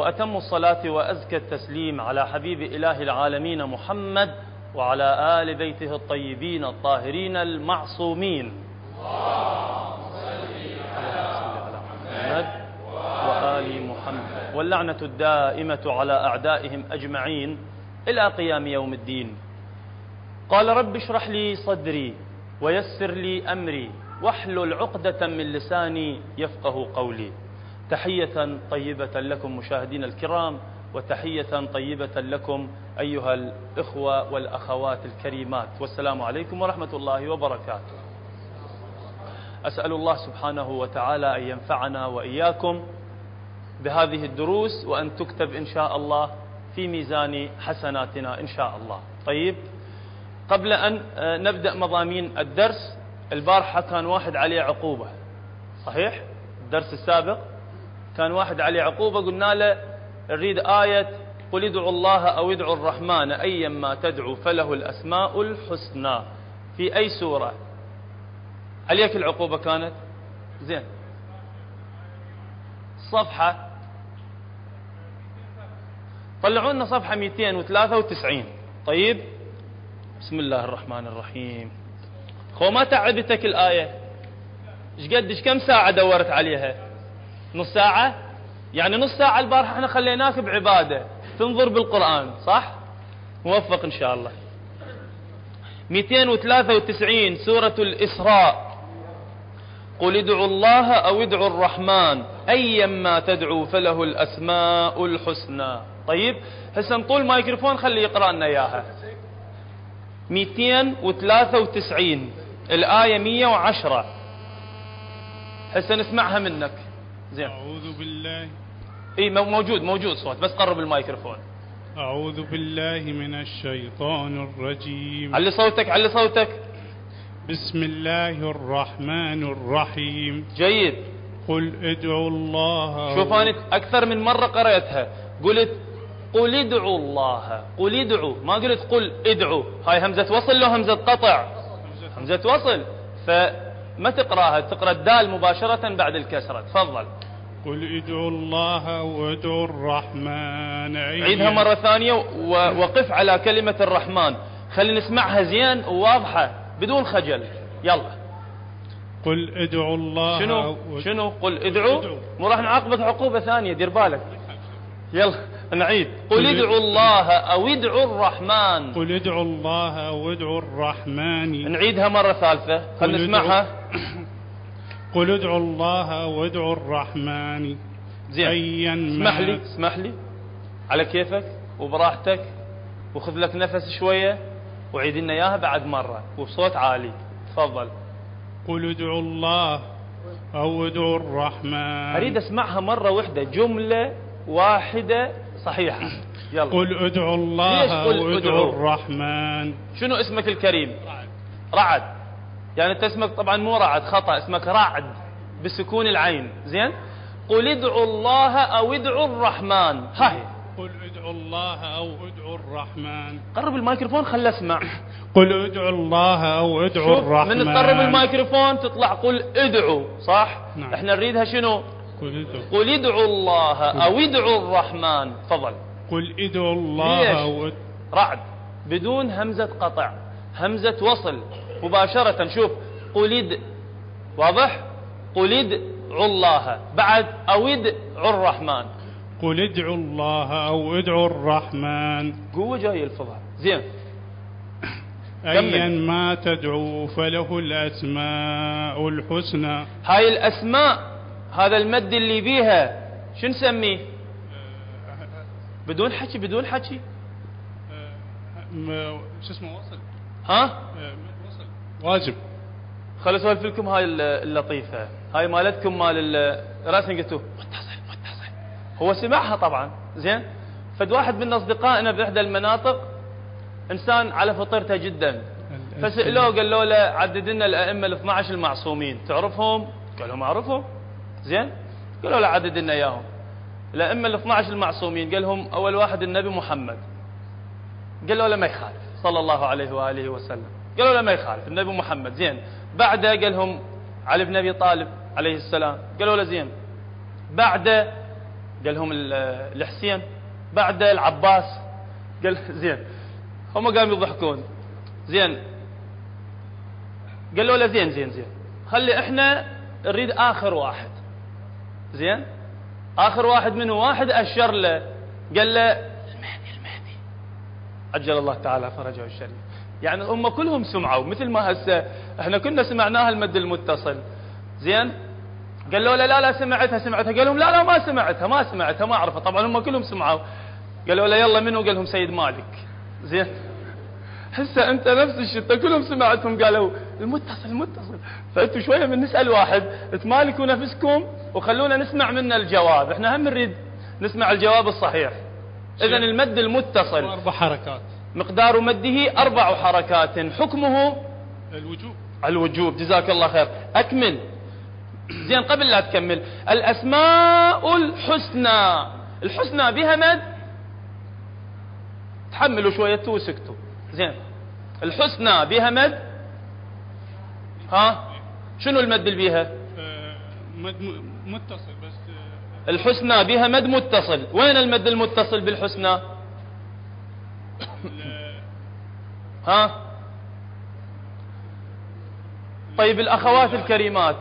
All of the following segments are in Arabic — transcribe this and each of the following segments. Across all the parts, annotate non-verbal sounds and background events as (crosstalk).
وأتم الصلاة وأزكى التسليم على حبيب إله العالمين محمد وعلى آل بيته الطيبين الطاهرين المعصومين. محمد وآل محمد واللعنة الدائمة على أعدائهم أجمعين إلى قيام يوم الدين. قال رب اشرح لي صدري ويسر لي أمري واحلل عقدة من لساني يفقه قولي. تحية طيبة لكم مشاهدين الكرام وتحية طيبة لكم أيها الإخوة والأخوات الكريمات. والسلام عليكم ورحمة الله وبركاته. أسأل الله سبحانه وتعالى أن ينفعنا وإياكم بهذه الدروس وأن تكتب إن شاء الله في ميزان حسناتنا إن شاء الله. طيب قبل أن آه، نبدأ مضامين الدرس البارحة كان واحد عليه عقوبة صحيح؟ الدرس السابق؟ كان واحد عليه عقوبة قلنا له نريد آية قل ادعوا الله أو ادعوا الرحمن أيا ما تدعو فله الأسماء الحسنى. في أي سورة؟ عليك العقوبة كانت؟ زين. صفحة. طلعوا لنا صفحة 293 طيب. بسم الله الرحمن الرحيم. خو ما تعبتك الآية. إيش قد كم ساعة دورت عليها؟ نص ساعة؟ يعني نص ساعة البارحة إحنا خليناك بعبادة. تنظر بالقرآن صح؟ موفق إن شاء الله. 293 سورة الإسراء. قل ادعوا الله أو ادعوا الرحمن. أيا ما تدعوا فله الأسماء الحسنى. طيب هسه نطول مايكروفون خلي يقرأ لنا إياها. 293 الآية 110 هسه نسمعها منك. زين. أعوذ بالله. إي موجود موجود صوت بس قرب الميكروفون أعوذ بالله من الشيطان الرجيم. علي صوتك علي صوتك. بسم الله الرحمن الرحيم. جيد. قل ادعوا الله. شوف أنا أكثر من مرة قرأتها. قلت قل ادعوا الله. قل ادعوا ما قلت قل ادعوا هاي همزة وصل لو همزة قطع. همزة وصل. فما تقراها؟ تقرأ الدال مباشرة بعد الكسرة. تفضل. قل ادعوا الله وادعوا الرحمن عيدها. مرة ثانية ووقف على كلمة الرحمن. خلي نسمعها زين وواضحة بدون خجل. يلا. قل ادعوا الله شنو؟ شنو؟ قل ادعوا. مو راح نعاقبك عقوبة ثانية دير بالك. يلا. نعيد قل ادعوا الله أو ادعوا الرحمن. قل ادعوا الله أو ادعوا الرحمن. نعيدها مرة ثالثة. خلينا نسمعها؟ (coughs) قل ادعوا الله أو ادعوا الرحمن. زين. أيا اسمح لي اسمح لي. على كيفك وبراحتك وخذ لك نفس شوية. وعيد لنا إياها بعد مرة. وبصوت عالي. تفضل. قل ادعوا الله أو ادعوا الرحمن. أريد أسمعها مرة واحدة جملة واحدة صحيحة يلا. قل ادعوا الله أو ادعوا؟ الرحمن. شنو اسمك الكريم؟ رعد. يعني انت اسمك طبعا مو رعد خطأ. اسمك رعد. بسكون العين. زين؟ قل ادعوا الله أو ادعوا الرحمن. هاي قل ادعوا الله أو ادعوا الرحمن. قرب الميكروفون خل أسمع. قل ادعوا الله أو ادعوا الرحمن من تقرب الميكروفون تطلع قل ادعوا. صح؟ نعم. إحنا نريدها شنو؟ قل ادعوا قل ادعوا الله أو ادعوا الرحمن. تفضل. قل ادعوا الله أو رعد. بدون همزة قطع. همزة وصل. مباشرة. شوف. قل اد واضح؟ قل ادعوا الله. بعد. أو ادعوا الرحمن. قل ادعوا الله أو ادعوا الرحمن. قوة جاي الفضاء زين. أيا ما تدعو فله الأسماء الحسنى. هاي الأسماء هذا المد اللي بيها شو نسميه؟ بدون حكي بدون حكي. شو اسمه وصل؟ ها؟ وصل واجب. خل اسولف لكم هاي اللطيفة. هاي مالتكم مال راسنجتو متصل متصل هو سمعها طبعا. زين؟ فد واحد من أصدقائنا بإحدى المناطق إنسان على فطرته جدا. فسألوه قالوا له عدد لنا الأئمة ال 12 المعصومين. تعرفهم؟ قالوا ما أعرفهم. زين؟ قالوا له عدد لنا إياهم. الأئمة ال 12 المعصومين قال لهم أول واحد النبي محمد. قالوا له ما يخالف صلى الله عليه وآله وسلم. قالوا له ما يخالف النبي محمد. زين. بعده قال لهم علي بن أبي طالب عليه السلام. قالوا له زين. بعده قال لهم الحسين. بعد العباس. قال (laughs) زين. هم قاموا يضحكون. زين. قال له زين زين زين. خلي إحنا نريد آخر واحد. زين؟ آخر واحد منه واحد أشر له. قال له المهدي المهدي. عجل الله تعالى فرجه الشريف. يعني هم كلهم سمعوا مثل ما هسه إحنا كنا سمعناها المد المتصل. زين؟ قال له لا لا سمعتها سمعتها. قال لهم لا لا ما سمعتها ما سمعتها ما أعرفها. طبعا هم كلهم سمعوا. قالوا له يلا منو؟ قال لهم سيد مالك. زين؟ هسه أنت نفس الشيء كلهم سمعتهم. قالوا المتصل المتصل. فأنتوا شوية من نسأل واحد تمالكوا نفسكم وخلونا نسمع منه الجواب. إحنا هم نريد نسمع الجواب الصحيح. اذا المد المتصل. أربع حركات. مقدار مده أربع حركات. حكمه الوجوب. الوجوب. جزاك الله خير. أكمل. زين قبل لا تكمل. الأسماء الحسنى. الحسنى بها مد. تحملوا شوية وسكتوا زين. الحسنى بها مد. ها؟ شنو المد اللي بيها؟ آه، مد متصل بس آه، الحسنى بها مد متصل. وين المد المتصل بالحسنى؟ ها؟ طيب الأخوات الكريمات.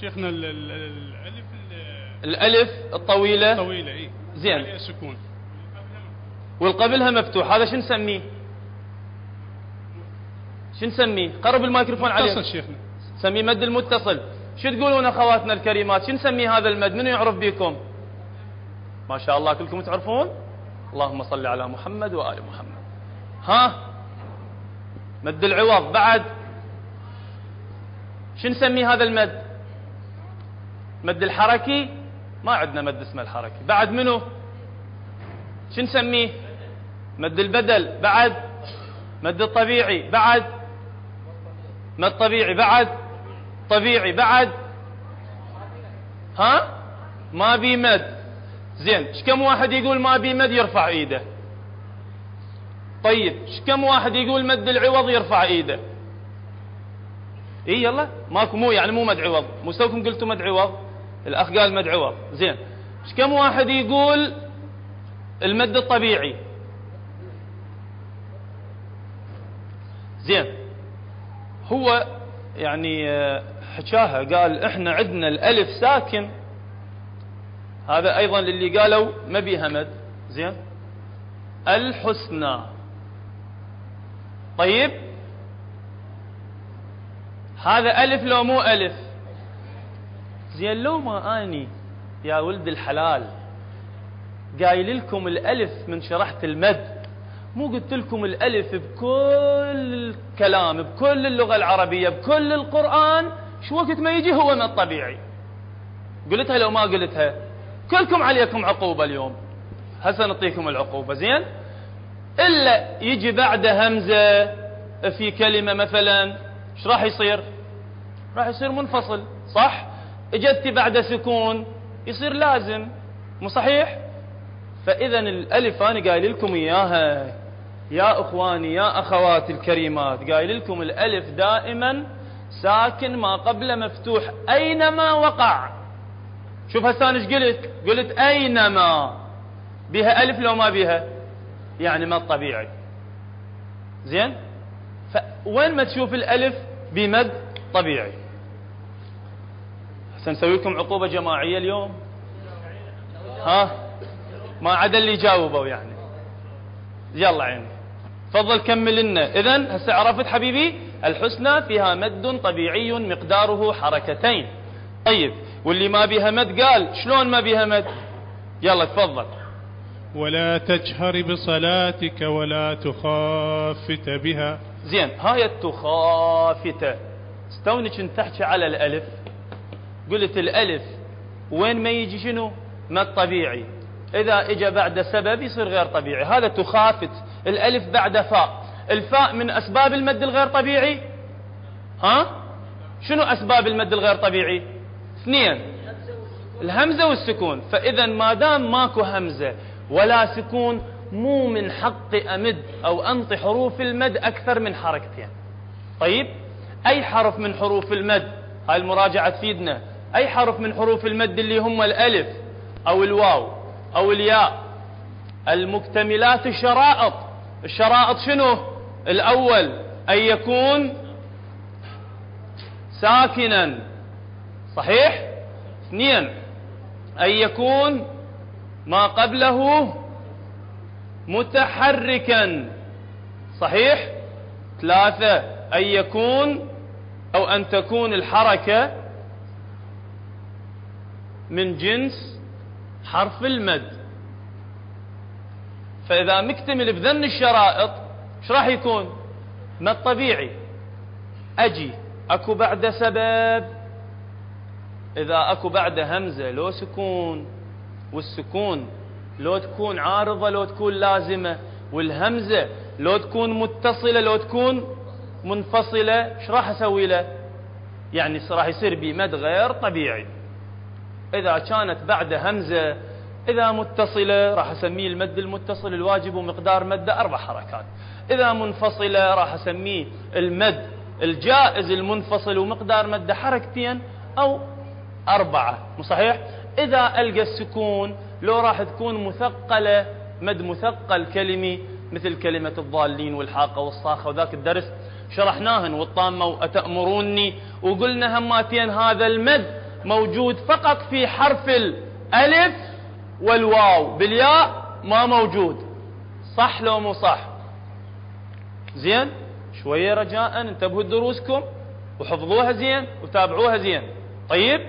شيخنا الألف الألف الطويلة. الطويلة إيه زين. سكون. والقبلها مفتوح. هذا شو نسميه؟ شو نسميه؟ قرب الميكروفون عليه. متصل شيخنا. سميه مد المتصل. شو تقولون أخواتنا الكريمات؟ شو نسمي هذا المد؟ منو يعرف بيكم ما شاء الله كلكم تعرفون؟ اللهم صل على محمد وآل محمد. ها؟ مد العوض. بعد. شو نسمي هذا المد؟ مد الحركي؟ ما عندنا مد اسمه الحركي. بعد منو؟ شو نسميه؟ مد البدل. بعد. مد الطبيعي. بعد. مد طبيعي بعد. طبيعي. بعد؟ ها؟ ما بي مد. زين كم واحد يقول ما بي مد يرفع إيده؟ طيب كم واحد يقول مد العوض يرفع إيده؟ إي يلا. ماكو مو يعني مو مد عوض. مستوكم قلتوا مد عوض؟ الأخ قال مد عوض. زين. كم واحد يقول المد الطبيعي؟ زين. هو يعني آه، حكاها قال إحنا عندنا الألف ساكن. هذا أيضا للي قالوا ما بيها مد. زين؟ الحسنى. طيب؟ هذا ألف لو مو ألف. زين لو ما آني يا ولد الحلال قايل لكم الألف من شرحت المد مو قلت لكم الألف بكل الكلام بكل اللغة العربية بكل القرآن شو وقت ما يجي هو من الطبيعي؟ قلتها لو ما قلتها. كلكم عليكم عقوبة اليوم. هسه نعطيكم العقوبة. زين؟ إلا يجي بعده همزة في كلمة مثلا إيش راح يصير؟ راح يصير منفصل صح؟ اجت بعد سكون يصير لازم مو صحيح؟ فإذا الألف أنا قايل لكم إياها. يا إخواني يا أخواتي الكريمات قايل لكم الألف دائما ساكن ما قبل مفتوح أينما وقع. شوف هسه إيش قلت؟ قلت أينما. بها ألف لو ما بها يعني ما الطبيعي زين؟ فوين ما تشوف الألف بمد طبيعي. سنسوي لكم عقوبة جماعية اليوم؟ ها؟ ما عدا اللي جاوبوا يعني. يلا عيني. تفضل كمل لنا. اذا هسه عرفت حبيبي؟ الحسنى فيها مد طبيعي مقداره حركتين. طيب واللي ما بها مد قال شلون ما بها مد؟ يلا تفضل. ولا تجهر بصلاتك ولا تخافت بها. زين هاي التخافت. استوني كنت تحكي على الألف. قلت الألف وين ما يجي شنو؟ مد طبيعي إذا إجا بعد سبب يصير غير طبيعي. هذا تخافت الألف بعد فاء. الفاء من أسباب المد الغير طبيعي؟ ها؟ شنو أسباب المد الغير طبيعي؟ اثنين الهمزة والسكون. فإذا ما دام ماكو همزة ولا سكون مو من حقي أمد أو أنطي حروف المد أكثر من حركتين. طيب؟ أي حرف من حروف المد؟ هاي المراجعة تفيدنا. أي حرف من حروف المد اللي هم الألف أو الواو أو الياء؟ المكتملات الشرائط. الشرائط شنو؟ الأول أن يكون ساكنا صحيح؟ اثنين أن يكون ما قبله متحركا صحيح؟ ثلاثة أن يكون أو أن تكون الحركة من جنس حرف المد. فإذا مكتمل بذن الشرائط إيش راح يكون؟ ما الطبيعي. أجي أكو بعد سبب. إذا أكو بعد همزة لو سكون. والسكون لو تكون عارضة لو تكون لازمة. والهمزة لو تكون متصلة لو تكون منفصلة إيش راح أسوي له؟ يعني راح يصير بي مد غير طبيعي. إذا كانت بعد همزة إذا متصلة راح أسميه المد المتصل الواجب ومقدار مده أربع حركات. إذا منفصلة راح أسميه المد الجائز المنفصل ومقدار مده حركتين أو أربعة مو صحيح؟ إذا ألقى السكون لو راح تكون مثقلة مد مثقل كلمي مثل كلمة الضالين والحاقة والصاخة وذاك الدرس شرحناهن والطامة وأتأمروني وقلنا هماتين هذا المد موجود فقط في حرف الألف والواو بالياء ما موجود صح لو مو صح؟ زين؟ شوية رجاء انتبهوا دروسكم وحفظوها زين وتابعوها زين. طيب؟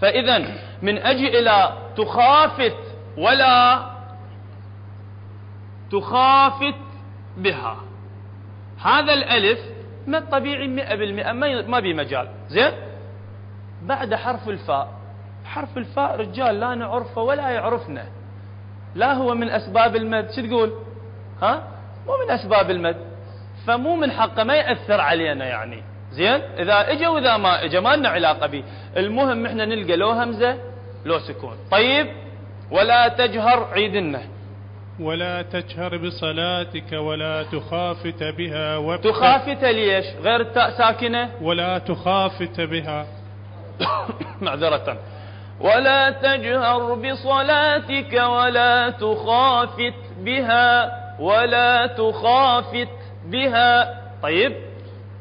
فإذا من أجي إلى تخافت ولا تخافت بها. هذا الألف ما الطبيعي مئة بالمئة ما بي مجال. زين؟ بعد حرف الفاء. حرف الفاء رجال لا نعرفه ولا يعرفنا لا هو من أسباب المد. شو تقول؟ ها؟ مو من أسباب المد. فمو من حقه ما يأثر علينا يعني. زين؟ إذا اجى وإذا ما اجى ما لنا علاقة به. المهم إحنا نلقى لو همزة لو سكون. طيب؟ ولا تجهر عيدنا. ولا تجهر بصلاتك ولا تخافت بها وابتغ. تخافت ليش؟ غير التاء ساكنة؟ ولا تخافت بها. (coughs) معذرة. ولا تجهر بصلاتك ولا تخافت بها. ولا تخافت بها. طيب.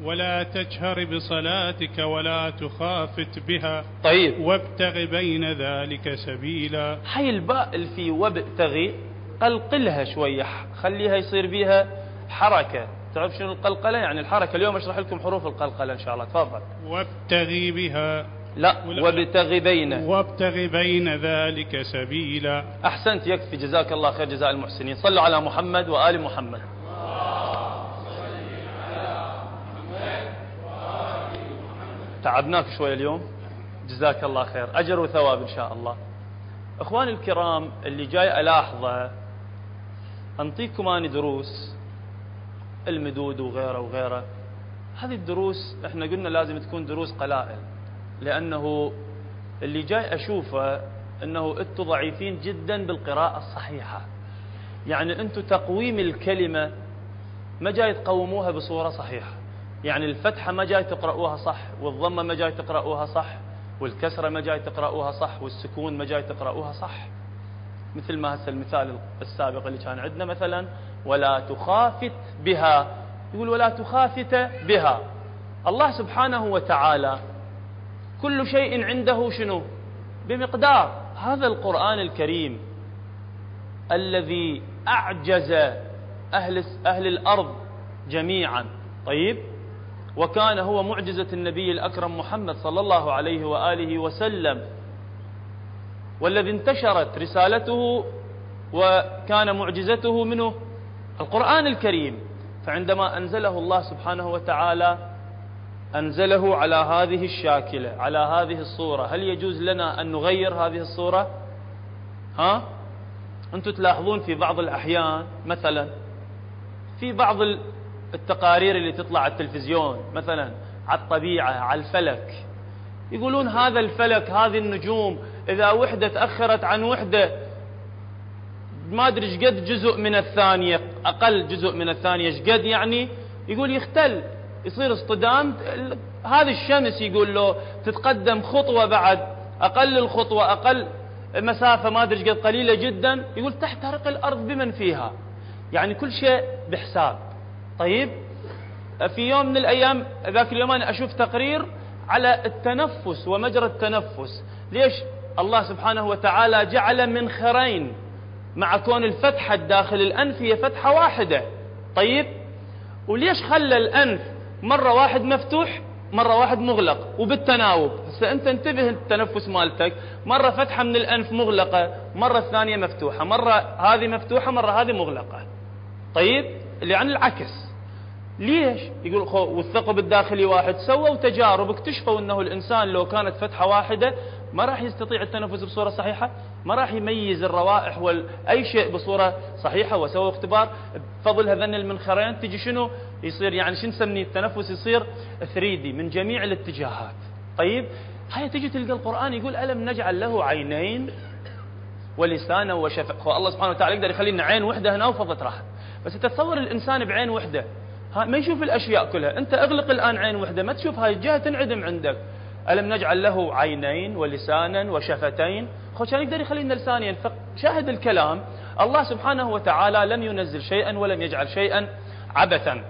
ولا تجهر بصلاتك ولا تخافت بها. طيب. وابتغ بين ذلك سبيلا. هاي الباء في وابتغي قلقلها شوية خليها يصير بيها حركة. تعرف شنو القلقلة؟ يعني الحركة اليوم أشرح لكم حروف القلقلة إن شاء الله. تفضل. وابتغي بها. لا وابتغ بين وابتغ بين ذلك سبيلا. أحسنت يكفي. جزاك الله خير جزاء المحسنين. صلوا على محمد وآل محمد. تعبناك شوي اليوم. جزاك الله خير. أجر وثواب إن شاء الله. أخواني الكرام اللي جاي ألاحظة أنطيكم أنا دروس المدود وغيره وغيره. هذه الدروس إحنا قلنا لازم تكون دروس قلائل. لأنه اللي جاي أشوفه أنه أنتم ضعيفين جدا بالقراءة الصحيحة. يعني أنتم تقويم الكلمة ما جاي تقوموها بصورة صحيحة. يعني الفتحة ما جاي تقرأوها صح والضمة ما جاي تقرأوها صح والكسرة ما جاي تقرأوها صح والسكون ما جاي تقرأوها صح. مثل ما هسه المثال السابق اللي كان عندنا مثلا ولا تخافت بها. يقول ولا تخافت بها. الله سبحانه وتعالى كل شيء عنده شنو؟ بمقدار. هذا القرآن الكريم الذي أعجز أهل, أهل الأرض جميعا. طيب؟ وكان هو معجزة النبي الأكرم محمد صلى الله عليه وآله وسلم. والذي انتشرت رسالته وكان معجزته منه القرآن الكريم. فعندما أنزله الله سبحانه وتعالى أنزله على هذه الشاكلة على هذه الصورة. هل يجوز لنا أن نغير هذه الصورة؟ ها؟ أنتم تلاحظون في بعض الأحيان مثلا في بعض التقارير اللي تطلع على التلفزيون مثلا على الطبيعة على الفلك. يقولون هذا الفلك هذه النجوم إذا وحدة تأخرت عن وحدة ما أدري قد جزء من الثانية أقل جزء من الثانية قد يعني؟ يقول يختل. يصير اصطدام هذه الشمس يقول له تتقدم خطوة بعد أقل الخطوة أقل مسافة ما أدري قد قليلة جدا يقول تحترق الأرض بمن فيها. يعني كل شيء بحساب. طيب في يوم من الأيام ذاك اليوم أنا أشوف تقرير على التنفس ومجرى التنفس. ليش؟ الله سبحانه وتعالى جعل منخرين مع كون الفتحة داخل الأنف هي فتحة واحدة. طيب وليش خلى الأنف مرة واحد مفتوح مرة واحد مغلق وبالتناوب. هسه أنت انتبه التنفس مالتك. مرة فتحة من الأنف مغلقة مرة الثانية مفتوحة مرة هذه مفتوحة مرة هذه مغلقة. طيب؟ اللي عن العكس. ليش؟ يقول والثقب الداخلي واحد سووا تجارب اكتشفوا إنه الإنسان لو كانت فتحة واحدة ما راح يستطيع التنفس بصورة صحيحة؟ ما راح يميز الروائح واي شيء بصورة صحيحة وسووا اختبار. بفضل هذين المنخرين تجي شنو؟ يصير يعني شو نسميه؟ التنفس يصير 3 دي من جميع الاتجاهات. طيب هاي تجي تلقى القرآن يقول ألم نجعل له عينين ولسانا وشفا الله سبحانه وتعالى يقدر يخلي لنا عين وحدة هنا وفضت راحت. بس تتصور الإنسان بعين وحدة. ما يشوف الأشياء كلها. أنت أغلق الآن عين وحدة ما تشوف هاي الجهة تنعدم عندك. ألم نجعل له عينين ولسانا وشفتين؟ كان يقدر يخلي لنا لسان ينفق. شاهد الكلام. الله سبحانه وتعالى لم ينزل شيئا ولم يجعل شيئا عبثا.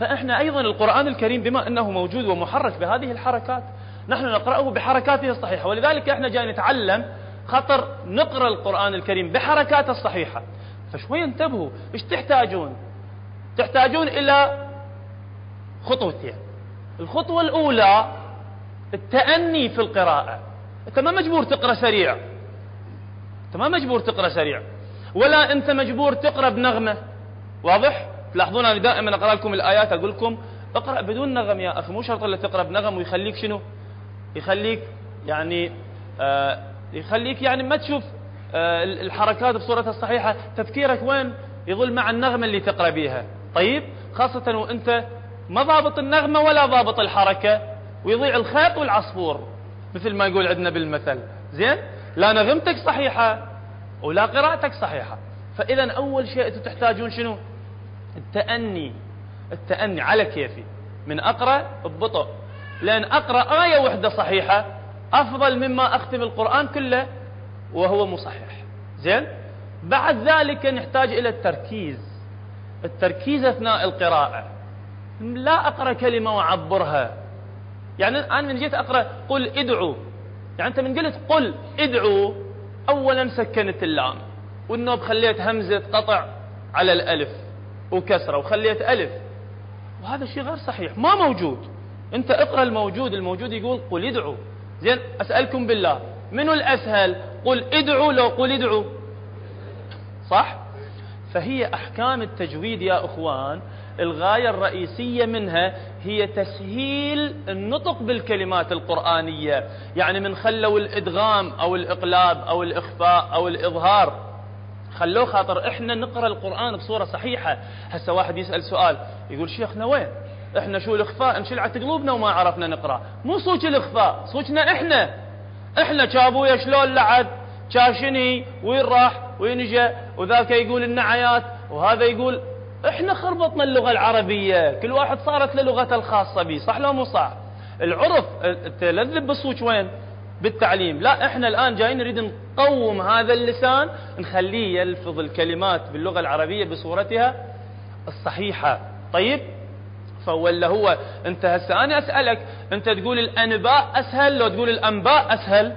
فإحنا أيضا القرآن الكريم بما أنه موجود ومحرك بهذه الحركات نحن نقرأه بحركاته الصحيحة. ولذلك إحنا جاي نتعلم خطر نقرأ القرآن الكريم بحركاته الصحيحة. فشوي انتبهوا. إيش تحتاجون؟ تحتاجون إلى خطوتين. الخطوة الأولى التأني في القراءة. أنت ما مجبور تقرأ سريع. أنت ما مجبور تقرأ سريع. ولا أنت مجبور تقرأ بنغمة. واضح؟ تلاحظون أنا دائما أقرأ لكم الآيات أقول لكم اقرأ بدون نغم يا أخي مو شرط إلا تقرأ بنغم ويخليك شنو؟ يخليك يعني آه يخليك يعني ما تشوف آه الحركات بصورتها الصحيحة. تفكيرك وين؟ يظل مع النغمة اللي تقرأ بيها. طيب؟ خاصة وأنت ما ضابط النغمة ولا ضابط الحركة. ويضيع الخيط والعصفور مثل ما يقول عندنا بالمثل. زين؟ لا نغمتك صحيحة ولا قراءتك صحيحة. فإذا أول شيء أنتم تحتاجون شنو؟ التأني. التأني على كيفي. من أقرأ ببطء لأن أقرأ آية واحدة صحيحة أفضل مما أختم القرآن كله وهو مصحح زين؟ بعد ذلك نحتاج إلى التركيز. التركيز أثناء القراءة. لا أقرأ كلمة وأعبرها. يعني أنا من جيت أقرأ قل ادعوا يعني أنت من قلت قل ادعوا أولا سكنت اللام. والنوب خليت همزة قطع على الألف وكسرة وخليت ألف. وهذا الشيء غير صحيح ما موجود. أنت اقرأ الموجود الموجود يقول قل ادعوا زين أسألكم بالله منو الأسهل؟ قل ادعوا لو قل ادعوا صح؟ فهي أحكام التجويد يا أخوان الغاية الرئيسية منها هي تسهيل النطق بالكلمات القرآنية. يعني من خلوا الإدغام أو الإقلاب أو الإخفاء أو الإظهار. خلوه خاطر إحنا نقرأ القرآن بصورة صحيحة. هسه واحد يسأل سؤال يقول شيخنا وين؟ إحنا شو الإخفاء؟ انشلعت قلوبنا وما عرفنا نقرأ. مو صوت الإخفاء صوتنا إحنا. إحنا كابويا شلون لعد شاشني وين راح؟ وين جاء وذاك يقول النعيات وهذا يقول إحنا خربطنا اللغة العربية. كل واحد صارت له لغته الخاصة به صح لو مو صح؟ العرف التلذذ بالصوت وين بالتعليم. لا إحنا الآن جايين نريد نقوم هذا اللسان نخليه يلفظ الكلمات باللغة العربية بصورتها الصحيحة. طيب؟ فولا هو انت هسه أنا أسألك انت تقول الأنباء أسهل لو تقول الأنباء أسهل؟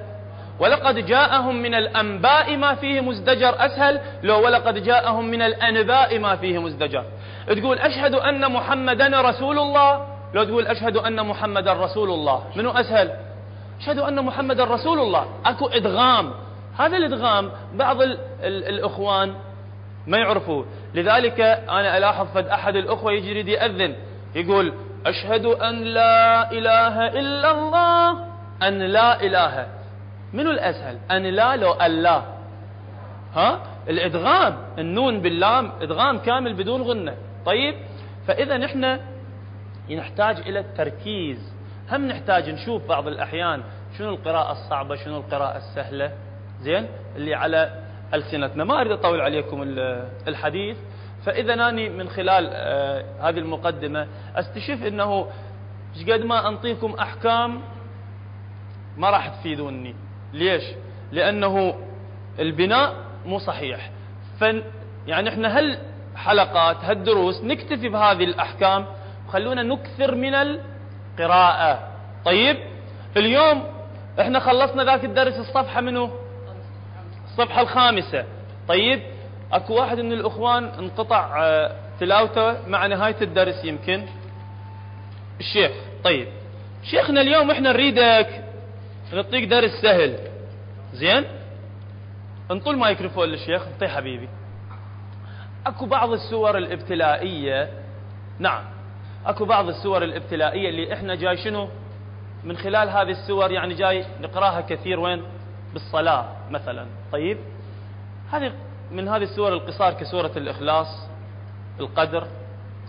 ولقد جاءهم من الأنباء ما فيه مزدجر أسهل لو ولقد جاءهم من الأنباء ما فيه مزدجر. تقول أشهد أن محمدا رسول الله؟ لو تقول أشهد أن محمدا رسول الله منو أسهل؟ أشهد أن محمدا رسول الله. أكو إدغام. هذا الإدغام بعض ال ال الإخوان ما يعرفوا لذلك أنا ألاحظ فد أحد الأخوة يجري يأذن. يقول أشهد أن لا إله إلا الله أن لا إله منو الأسهل؟ أن لا لو ألا ها؟ الإدغام النون باللام إدغام كامل بدون غنة. طيب فإذا نحن نحتاج إلى التركيز. هم نحتاج نشوف بعض الأحيان شنو القراءة الصعبة شنو القراءة السهلة. زين؟ اللي على ألسنتنا. ما أريد أطول عليكم الحديث. فإذا أني من خلال آه هذه المقدمة أستشف أنه قد ما أنطيكم أحكام ما راح تفيدوني. ليش؟ لأنه البناء مو صحيح. فن يعني إحنا هل حلقات هالدروس نكتفي بهذه الأحكام خلونا نكثر من القراءة. طيب اليوم إحنا خلصنا ذاك الدرس الصفحة منه الصفحة الخامسة. طيب أكو واحد من الإخوان انقطع آه، تلاوته مع نهاية الدرس يمكن؟ الشيخ. طيب شيخنا اليوم إحنا نريدك نعطيك درس سهل زين؟ انطوا الميكروفون للشيخ انطيه حبيبي. أكو بعض السور الابتلائية نعم أكو بعض السور الابتلائية اللي إحنا جاي شنو؟ من خلال هذه السور يعني جاي نقراها كثير وين؟ بالصلاة مثلا. طيب؟ هذه من هذه السور القصار كسورة الإخلاص القدر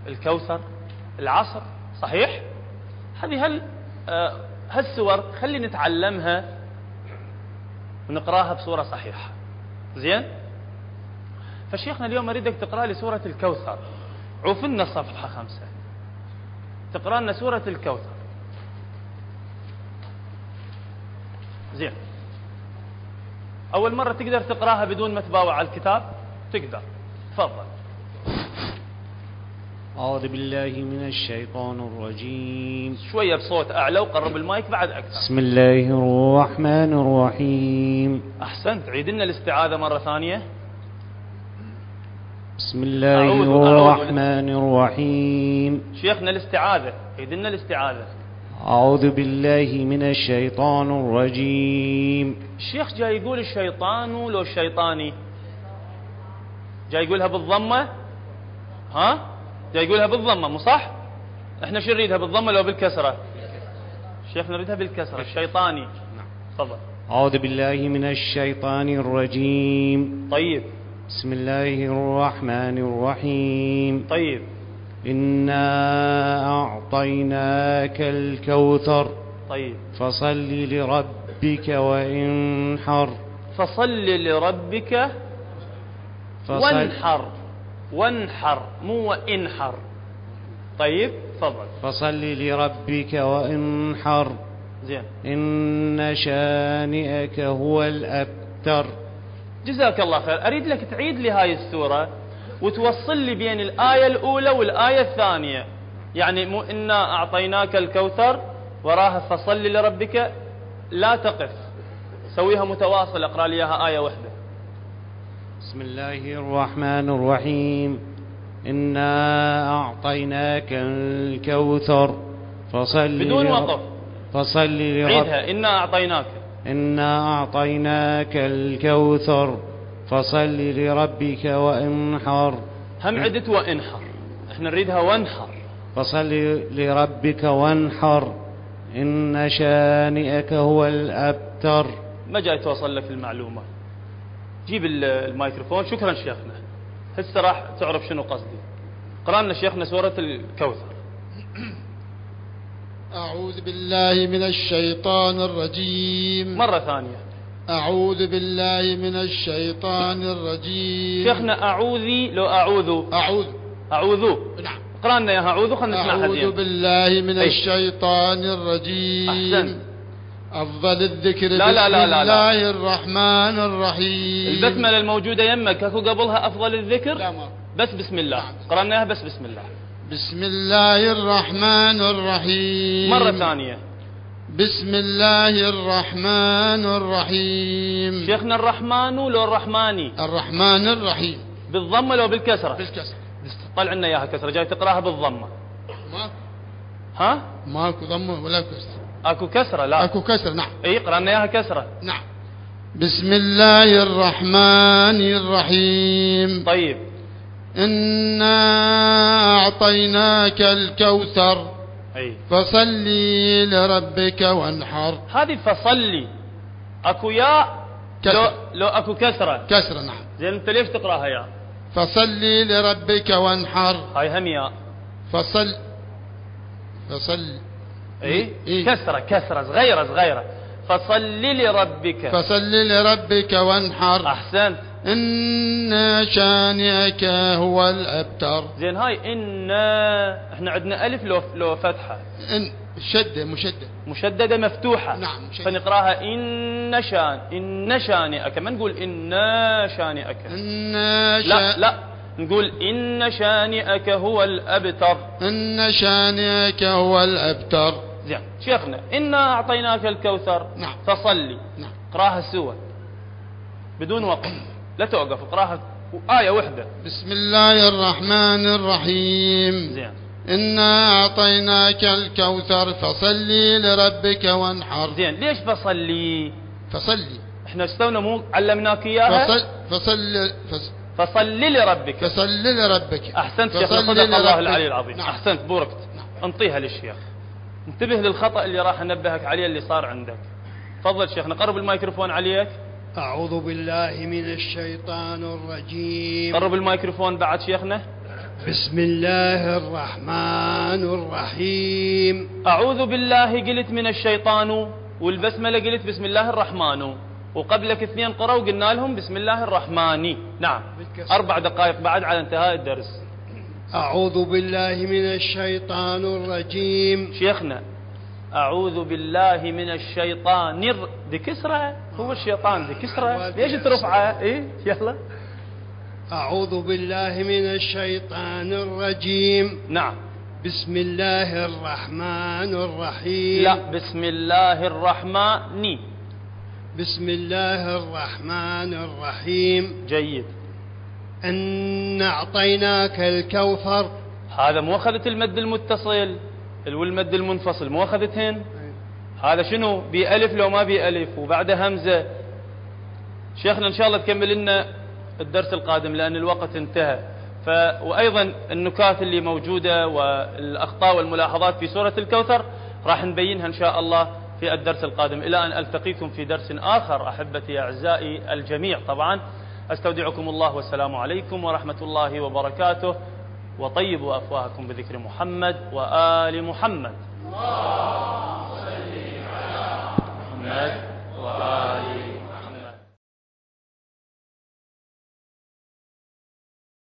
الكوثر العصر صحيح؟ هذه هل آه هالسور خلي نتعلمها ونقراها بصورة صحيحة. زين؟ فشيخنا اليوم أريدك تقرأ لي سورة الكوثر. عوفنا صفحة خمسة. تقرأ لنا سورة الكوثر. زين. أول مرة تقدر تقرأها بدون ما تباوع على الكتاب؟ تقدر. تفضل. أعوذ بالله من الشيطان الرجيم. شوية بصوت أعلى وقرب المايك بعد أكثر. بسم الله الرحمن الرحيم. أحسنت عيد لنا الاستعاذة مرة ثانية. بسم الله أعوذ الرحمن الرحيم. شيخنا الاستعاذة عيد لنا الاستعاذة. أعوذ بالله من الشيطان الرجيم. الشيخ جاي يقول الشيطان لو الشيطاني جاي يقولها بالضمة؟ ها؟ جاي يقولها بالضمة مو صح؟ إحنا شو نريدها بالضمة لو بالكسرة؟ الشيخ نريدها بالكسرة الشيطاني. نعم تفضل. أعوذ بالله من الشيطان الرجيم. طيب. بسم الله الرحمن الرحيم. طيب. إنا أعطيناك الكوثر. طيب. فصل لربك وانحر. فصل لربك وانحر. وانحر مو وانحر. طيب تفضل. فصل لربك وانحر. زين. إن شانئك هو الأبتر جزاك الله خير. أريد لك تعيد لي هاي السورة وتوصل لي بين الآية الأولى والآية الثانية. يعني مو إنا أعطيناك الكوثر وراها فصل لربك. لا تقف. سويها متواصل أقرأ لي إياها آية واحدة. بسم الله الرحمن الرحيم. إنا أعطيناك الكوثر. فصل بدون وقف. فصل لربك إنا أعطيناك. إنا أعطيناك الكوثر. فصل لربك وانحر. هم عدت وانحر. إحنا نريدها وانحر. فصل لربك وانحر. إن شانئك هو الأبتر. ما جاي توصل لك المعلومة. جيب الميكروفون. شكرا شيخنا. هسه راح تعرف شنو قصدي. قرأنا شيخنا سورة الكوثر. أعوذ بالله من الشيطان الرجيم. مرة ثانية. أعوذ بالله من الشيطان الرجيم. شيخنا أعوذي لو أعوذ. أعوذ. أعوذ. نعم. اقرأ لنا إياها أعوذ خلينا نسمعها أعوذ بالله من أي. الشيطان الرجيم. أحسن أفضل الذكر لا لا لا لا. الله الرحمن الرحيم. البسملة الموجودة يمك أكو قبلها أفضل الذكر؟ لا ما. بس بسم الله. نعم. قرأنا إياها بس بسم الله. بسم الله الرحمن الرحيم. مرة ثانية. بسم الله الرحمن الرحيم. شيخنا الرحمن لو الرحماني الرحمن الرحيم. بالضمة لو بالكسرة. بالكسر طلع لنا إياها كسرة جاي تقراها بالضمة. ما؟ ها؟ ماكو ضمة ولا كسر أكو كسرة لا. أكو كسر نعم. إي قرأنا إياها كسرة. نعم. بسم الله الرحمن الرحيم. طيب. إنا أعطيناك الكوثر. أي. فصل لربك وانحر. هذه فصلي. أكو ياء كسرة. لو لو أكو كسرة. كسر نعم. زين أنت ليش تقرأها ياء فصل لربك وانحر. هاي هم ياء فصل فصل اي إيه. كسرة كسرة صغيرة صغيرة. فصل لربك. فصل لربك وانحر. أحسنت. إن شانئك هو الأبتر. زين هاي إن إحنا عندنا ألف لو لو فتحة. إن شدة مشدة. مشددة مفتوحة. نعم، مشددة. فنقراها إن شان إن شانئك. ما نقول إن شانئك. إن لا. لا. نقول إن شانئك هو الأبتر. إن شانئك هو الأبتر. زين. شيخنا إنا أعطيناك الكوثر نعم. فصلي. نعم. اقرأها سوى بدون وقف. لا توقف اقرأها آية واحدة. بسم الله الرحمن الرحيم. زين. إنا أعطيناك الكوثر فصلي لربك وانحر. زين. ليش فصلي؟ فصلي. إحنا استونا مو علمناك إياها؟ فصل فصل فص- فصلي لربك. فصلي لربك. أحسنت شيخنا صدق الله. العلي العظيم. نعم. أحسنت بوركت. انطيها للشيخ. انتبه للخطأ اللي راح أنبهك عليه اللي صار عندك. تفضل شيخنا قرب الميكروفون عليك. أعوذ بالله من الشيطان الرجيم. قرب الميكروفون بعد شيخنا. بسم الله الرحمن الرحيم. أعوذ بالله قلت من الشيطان والبسملة قلت بسم الله الرحمن. وقبلك اثنين قرأوا قلنا لهم بسم الله الرحمن. نعم. أربع دقائق بعد على انتهاء الدرس. أعوذ بالله من الشيطان الرجيم. شيخنا أعوذ بالله من الشيطان الر- دي كسرة؟ هو الشيطان دي كسرة؟ ليش ترفعه إيه يلا. أعوذ بالله من الشيطان الرجيم. نعم. بسم الله الرحمن الرحيم. لا بسم الله الرحمن. بسم الله الرحمن الرحيم. جيد. أن أعطيناك الكوثر. هذا مو أخذت المد المتصل؟ والمد المنفصل مو أخذتهن هذا شنو؟ بألف لو ما بألف وبعده همزة. شيخنا إن شاء الله تكمل لنا الدرس القادم لأن الوقت انتهى. ف... وأيضا النكات اللي موجودة والأخطاء والملاحظات في سورة الكوثر راح نبينها إن شاء الله في الدرس القادم. إلى أن ألتقيكم في درس آخر أحبتي أعزائي الجميع طبعا. أستودعكم الله والسلام عليكم ورحمة الله وبركاته. وطيبوا أفواهكم بذكر محمد وآل محمد. اللهم صل على محمد وآل محمد